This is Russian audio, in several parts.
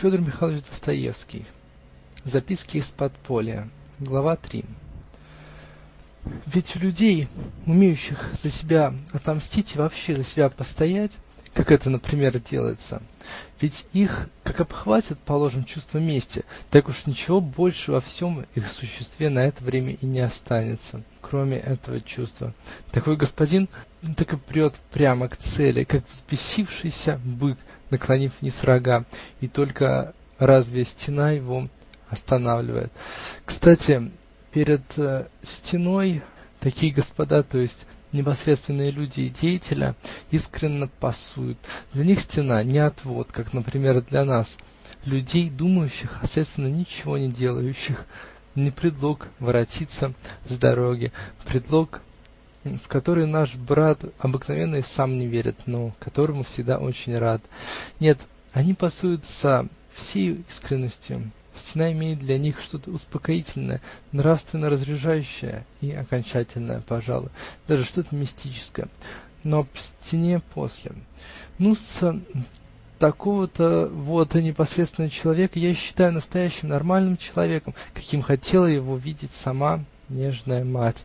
Федор Михайлович Достоевский Записки из подполья. Глава три. Ведь у людей, умеющих за себя отомстить и вообще за себя постоять, как это, например, делается, ведь их как обхватит, положим, чувство мести, так уж ничего больше во всем их существе на это время и не останется, кроме этого чувства. Такой господин так и прет прямо к цели, как взбесившийся бык, наклонив вниз рога, и только разве стена его останавливает. Кстати, перед э, стеной такие господа, то есть непосредственные люди и деятели, искренно пасуют. Для них стена не отвод, как, например, для нас, людей, думающих, а следственно ничего не делающих, не предлог воротиться с дороги, предлог, в который наш брат обыкновенно и сам не верит, но которому всегда очень рад. Нет, они пасуют со всей искренностью, Стена имеет для них что-то успокоительное, нравственно разряжающее и окончательное, пожалуй, даже что-то мистическое. Но об стене после. Ну, с такого-то вот непосредственного человека я считаю настоящим нормальным человеком, каким хотела его видеть сама нежная мать,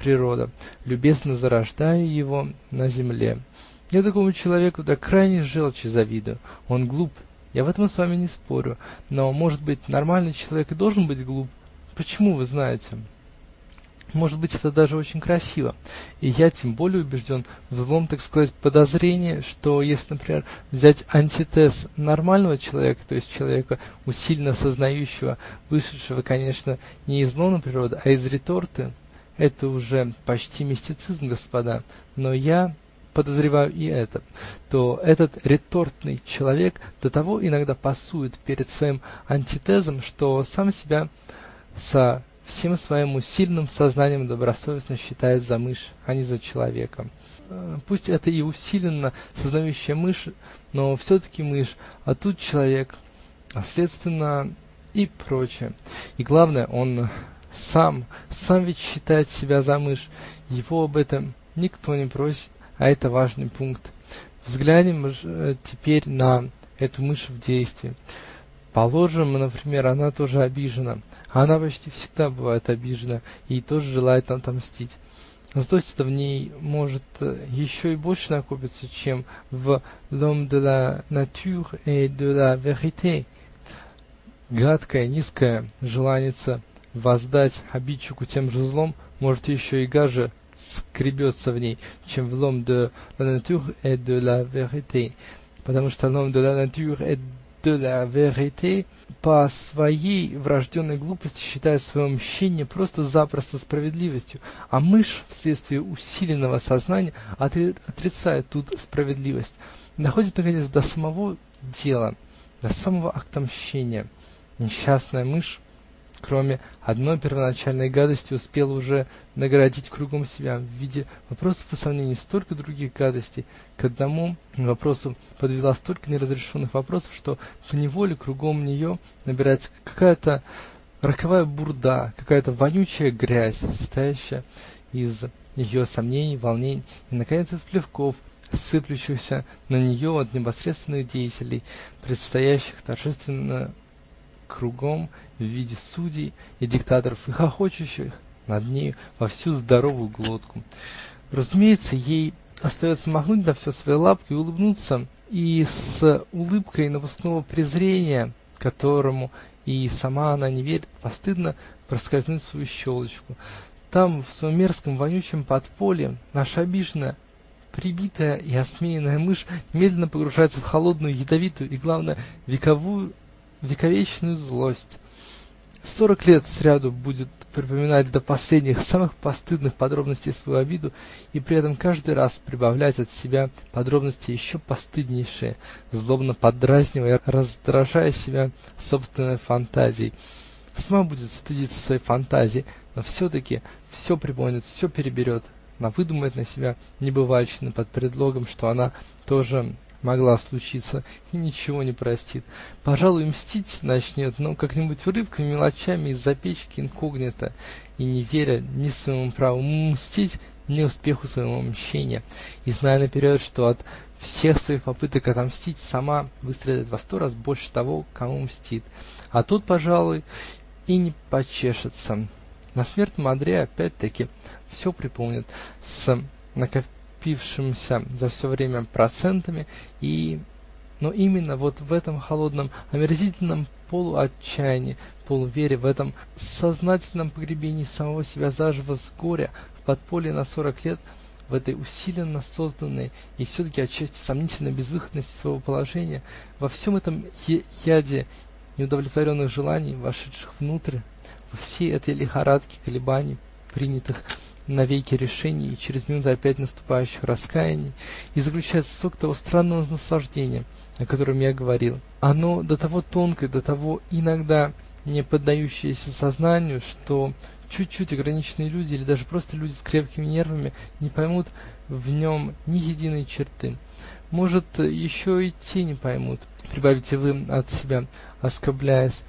природа, любезно зарождая его на земле. Я такому человеку до крайней желчи завидую. Он глуп я в этом с вами не спорю, но, может быть, нормальный человек и должен быть глуп? Почему, вы знаете? Может быть, это даже очень красиво. И я тем более убежден в злом, так сказать, подозрении, что если, например, взять антитез нормального человека, то есть человека, усиленно сознающего, вышедшего, конечно, не из лона природы, а из реторты, это уже почти мистицизм, господа. Но я подозреваю и это, то этот ретортный человек до того иногда пасует перед своим антитезом, что сам себя со всем своим усиленным сознанием добросовестно считает за мышь, а не за человека. Э, пусть это и усиленно сознающая мышь, но все-таки мышь, а тут человек, а следственно и прочее. И главное, он сам, сам ведь считает себя за мышь, его об этом никто не просит, а это важный пункт. Взглянем же теперь на эту мышь в действии. Положим, например, она тоже обижена. Она почти всегда бывает обижена и тоже желает отомстить. Злость-то в ней может еще и больше накопиться, чем в «L'homme de la nature et de la vérité». Гадкое, низкое желаница воздать обидчику тем же злом может еще и гаже скребется в ней, чем в l'homme de la nature et de la vérité. Потому что l'homme de la nature et de la vérité по своей врожденной глупости считает свое мщение просто-запросто справедливостью, а мышь вследствие усиленного сознания отрицает тут справедливость, доходит, наконец, до самого дела, до самого акта мщения. Несчастная мышь кроме одной первоначальной гадости, успела уже наградить кругом себя в виде вопросов и сомнений столько других гадостей, к одному вопросу подвела столько неразрешенных вопросов, что поневоле кругом нее набирается какая-то роковая бурда, какая-то вонючая грязь, состоящая из ее сомнений, волнений и, наконец, из плевков, сыплющихся на нее от непосредственных деятелей, предстоящих торжественно кругом в виде судей и диктаторов и хохочущих над нею во всю здоровую глотку. Разумеется, ей остается махнуть на все свои лапки и улыбнуться, и с улыбкой напускного презрения, которому и сама она не верит, постыдно проскользнуть свою щелочку. Там, в своем мерзком вонючем подполье, наша обиженная, прибитая и осмеянная мышь немедленно погружается в холодную, ядовитую и, главное, вековую вековечную злость. Сорок лет сряду будет припоминать до последних, самых постыдных подробностей свою обиду и при этом каждый раз прибавлять от себя подробности еще постыднейшие, злобно поддразнивая, раздражая себя собственной фантазией. Сама будет стыдиться своей фантазии, но все-таки все припомнит, все переберет, навыдумает на себя небывальщины под предлогом, что она тоже могла случиться, и ничего не простит. Пожалуй, мстить начнет, но как-нибудь урывками, мелочами из-за печки инкогнито, и не веря ни своему праву мстить, ни успеху своего мщения, и зная наперед, что от всех своих попыток отомстить сама выстрадает во сто раз больше того, кому мстит, а тут, пожалуй, и не почешется. На смертном одре опять-таки все припомнит с накопившимися за все время процентами. И но именно вот в этом холодном, омерзительном полуотчаянии, полувере, в этом сознательном погребении самого себя заживо с горя в подполье на сорок лет, в этой усиленно созданной и все-таки отчасти сомнительной безвыходности своего положения, во всем этом яде неудовлетворенных желаний, вошедших внутрь, во всей этой лихорадке колебаний, принятых навеки решений и через минуту опять наступающих раскаяний, и заключается сок того странного наслаждения, о котором я говорил. Оно до того тонкое, до того иногда не поддающееся сознанию, что чуть-чуть ограниченные люди или даже просто люди с крепкими нервами не поймут в нем ни единой черты. Может, еще и те не поймут, прибавите вы от себя, оскорбляясь.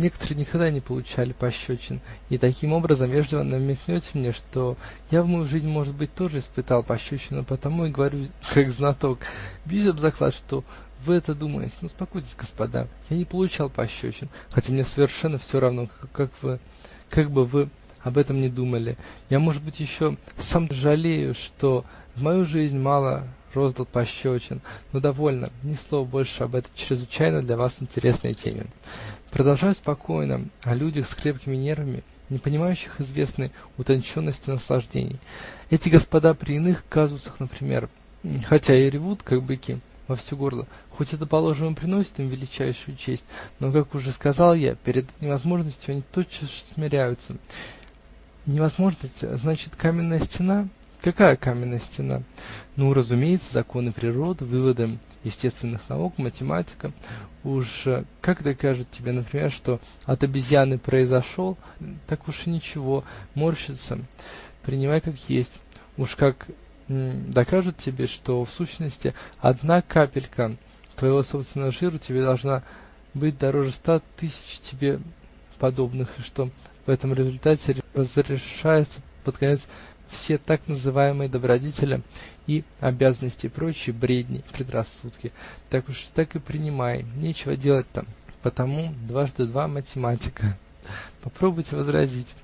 Некоторые никогда не получали пощечин, и таким образом вежливо намекнете мне, что я в мою жизнь, может быть, тоже испытал пощечину, потому и говорю, как знаток. Бьюсь об заклад, что вы это думаете. Ну, успокойтесь, господа, я не получал пощечин, хотя мне совершенно все равно, как вы, как бы вы об этом не думали. Я, может быть, еще сам жалею, что в мою жизнь мало роздал пощечин, но довольно, ни слова больше об этой чрезвычайно для вас интересной теме. Продолжаю спокойно о людях с крепкими нервами, не понимающих известной утонченности наслаждений. Эти господа при иных казусах, например, хотя и ревут, как быки, во все горло, хоть это, положим, и приносит им величайшую честь, но, как уже сказал я, перед невозможностью они тотчас смиряются. Невозможность, значит, каменная стена? Какая каменная стена? Ну, разумеется, законы природы, выводы естественных наук, математика. Уж как докажет тебе, например, что от обезьяны произошел, так уж и ничего, морщится, принимай как есть. Уж как докажет тебе, что в сущности одна капелька твоего собственного жира тебе должна быть дороже ста тысяч тебе подобных, и что в этом результате разрешается под конец все так называемые добродетели и обязанности и прочие бредни, предрассудки. Так уж так и принимай, нечего делать там. Потому дважды два математика. Попробуйте возразить.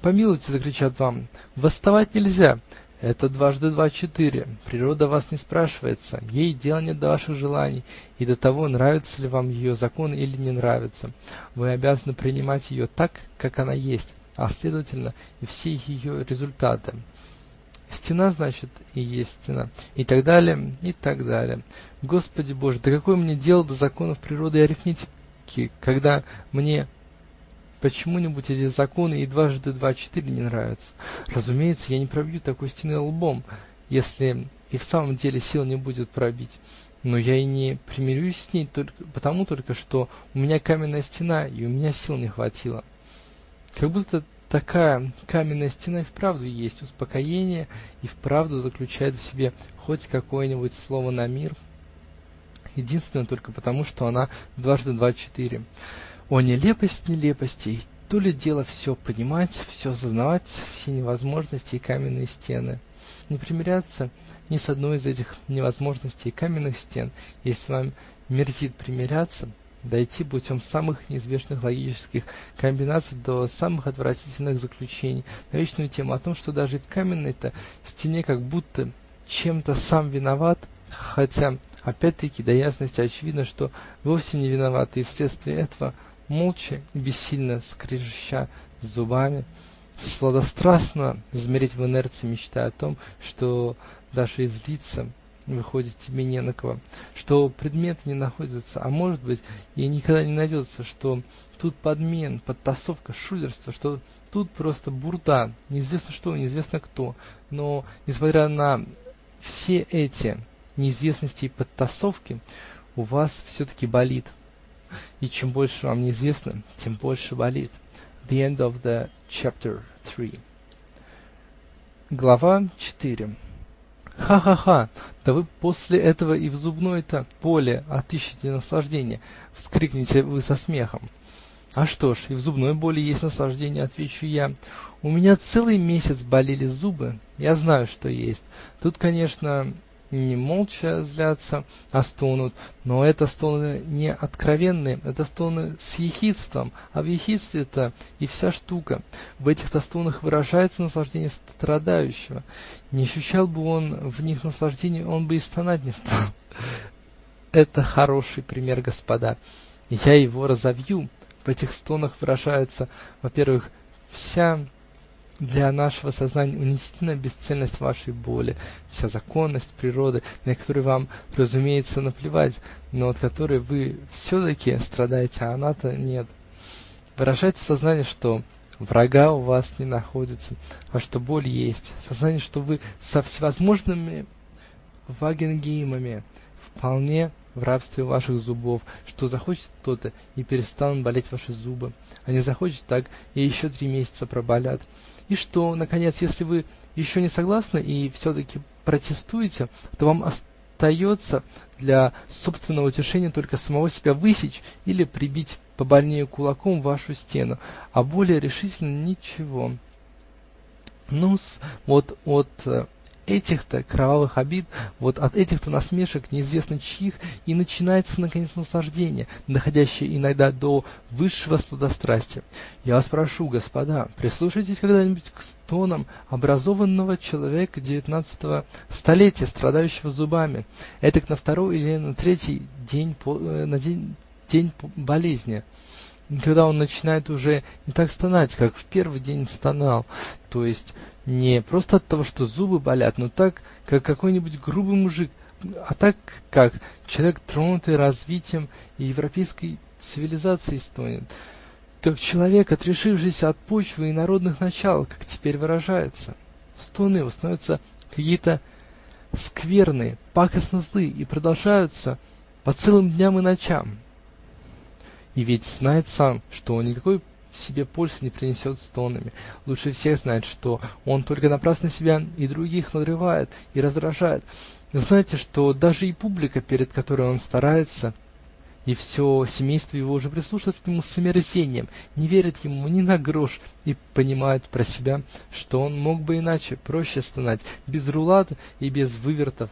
Помилуйте, закричат вам, восставать нельзя. Это дважды два четыре. Природа вас не спрашивается, ей дела нет до ваших желаний и до того, нравятся ли вам ее законы или не нравятся. Вы обязаны принимать ее так, как она есть а следовательно и все ее результаты. Стена, значит, и есть стена, и так далее, и так далее. Господи Боже, да какое мне дело до законов природы и арифметики, когда мне почему-нибудь эти законы и дважды два четыре не нравятся? Разумеется, я не пробью такой стены лбом, если и в самом деле сил не будет пробить. Но я и не примирюсь с ней только потому только, что у меня каменная стена, и у меня сил не хватило. Как будто такая каменная стена и вправду есть успокоение, и вправду заключает в себе хоть какое-нибудь слово на мир, единственное только потому, что она дважды два четыре. О, нелепость нелепостей! То ли дело все понимать, все сознавать, все невозможности и каменные стены. Не примиряться ни с одной из этих невозможностей и каменных стен, если вам мерзит примиряться, дойти путем самых неизвестных логических комбинаций до самых отвратительных заключений. На вечную тему о том, что даже и в каменной-то стене как будто чем-то сам виноват, хотя опять-таки до ясности очевидно, что вовсе не виноват, и вследствие этого молча и бессильно скрежеща зубами, сладострастно замереть в инерции, мечтая о том, что даже излиться выходит, тебе не на кого, что предметы не находятся, а может быть и никогда не найдется, что тут подмен, подтасовка, шулерство, что тут просто бурда, неизвестно что, неизвестно кто. Но, несмотря на все эти неизвестности и подтасовки, у вас все-таки болит. И чем больше вам неизвестно, тем больше болит. The end of the chapter 3. Глава 4. Ха-ха-ха! Да вы после этого и в зубное-то поле отыщете наслаждение, вскрикнете вы со смехом. А что ж, и в зубной боли есть наслаждение, отвечу я. У меня целый месяц болели зубы, я знаю, что есть. Тут, конечно, не молча злятся, а стонут, но это стоны не откровенные, это стоны с ехидством, а в ехидстве-то и вся штука. В этих-то стонах выражается наслаждение страдающего. Не ощущал бы он в них наслаждения, он бы и стонать не стал. Это хороший пример, господа. Я его разовью. В этих стонах выражается, во-первых, вся для нашего сознания унизительная бесцельность вашей боли, вся законность природы, на которую вам, разумеется, наплевать, но от которой вы все-таки страдаете, а она-то нет. Выражайте сознание, что врага у вас не находится, а что боль есть, сознание, что вы со всевозможными вагенгеймами вполне в рабстве ваших зубов, что захочет кто-то, и перестанут болеть ваши зубы, а не захочет так, и еще три месяца проболят и что, наконец, если вы еще не согласны и все-таки протестуете, то вам остается для собственного утешения только самого себя высечь или прибить побольнее кулаком вашу стену, а более решительно ничего. Ну-с, вот от э, этих-то кровавых обид, вот от этих-то насмешек, неизвестно чьих, и начинается, наконец, наслаждение, доходящее иногда до высшего сладострастия. Я вас прошу, господа, прислушайтесь когда-нибудь к стонам образованного человека девятнадцатого столетия, страдающего зубами, этак на второй или на третий день, э, на день, день болезни когда он начинает уже не так стонать, как в первый день стонал, то есть не просто от того, что зубы болят, но так, как какой-нибудь грубый мужик, а так, как человек, тронутый развитием и европейской цивилизацией, стонет, как человек, отрешившийся от почвы и народных начал, как теперь выражается. Стоны его становятся какие-то скверные, пакостно злые и продолжаются по целым дням и ночам. И ведь знает сам, что никакой себе пользы не принесет стонами. Лучше всех знает, что он только напрасно себя и других надрывает и раздражает. Знаете, что даже и публика, перед которой он старается, и все семейство его уже прислушивается к нему с омерзением, не верят ему ни на грош и понимают про себя, что он мог бы иначе, проще стонать, без рулата и без вывертов,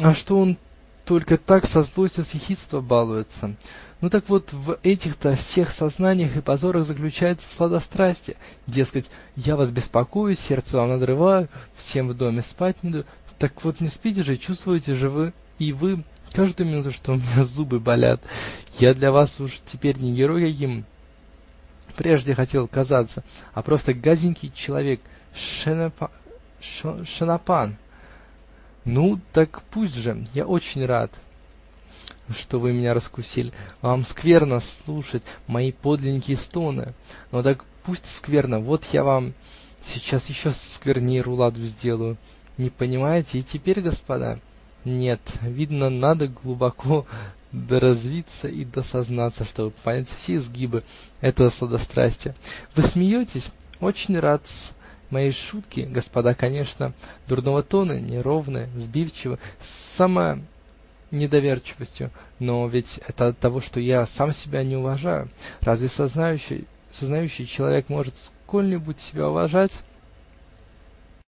а что он только так со злостью с ехидства балуется. Ну так вот, в этих-то всех сознаниях и позорах заключается сладострастие. Дескать, я вас беспокою, сердце вам надрываю, всем в доме спать не даю. Так вот не спите же, чувствуете же вы и вы каждую минуту, что у меня зубы болят. Я для вас уж теперь не герой каким прежде хотел казаться, а просто газенький человек, шенопа, шенопан. Ну, так пусть же, я очень рад что вы меня раскусили. Вам скверно слушать мои подлинненькие стоны. Но так пусть скверно, вот я вам сейчас еще сквернее руладу сделаю. Не понимаете? И теперь, господа, нет, видно, надо глубоко доразвиться и досознаться, чтобы понять все изгибы этого сладострастия. Вы смеетесь? Очень рад -с. Мои шутки, господа, конечно, дурного тона, неровные, сбивчивы, самая недоверчивостью, но ведь это от того, что я сам себя не уважаю. Разве сознающий человек может сколь-нибудь себя уважать?